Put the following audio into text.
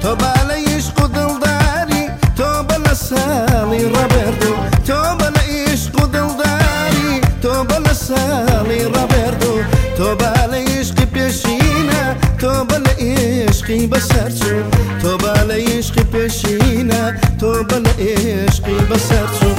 Toba ساڵی ڕەبرد و تۆ بە لە ئیشق و دڵداری تۆ بە لە ساڵی ڕەبرد و تۆ بە لە ئیشقی پێشینە تۆ بە لە ئێشقی بەسەرچوو تۆ بە لە ئیشقی پێشینە تۆ بە لە ئێشقی بەسەرچوو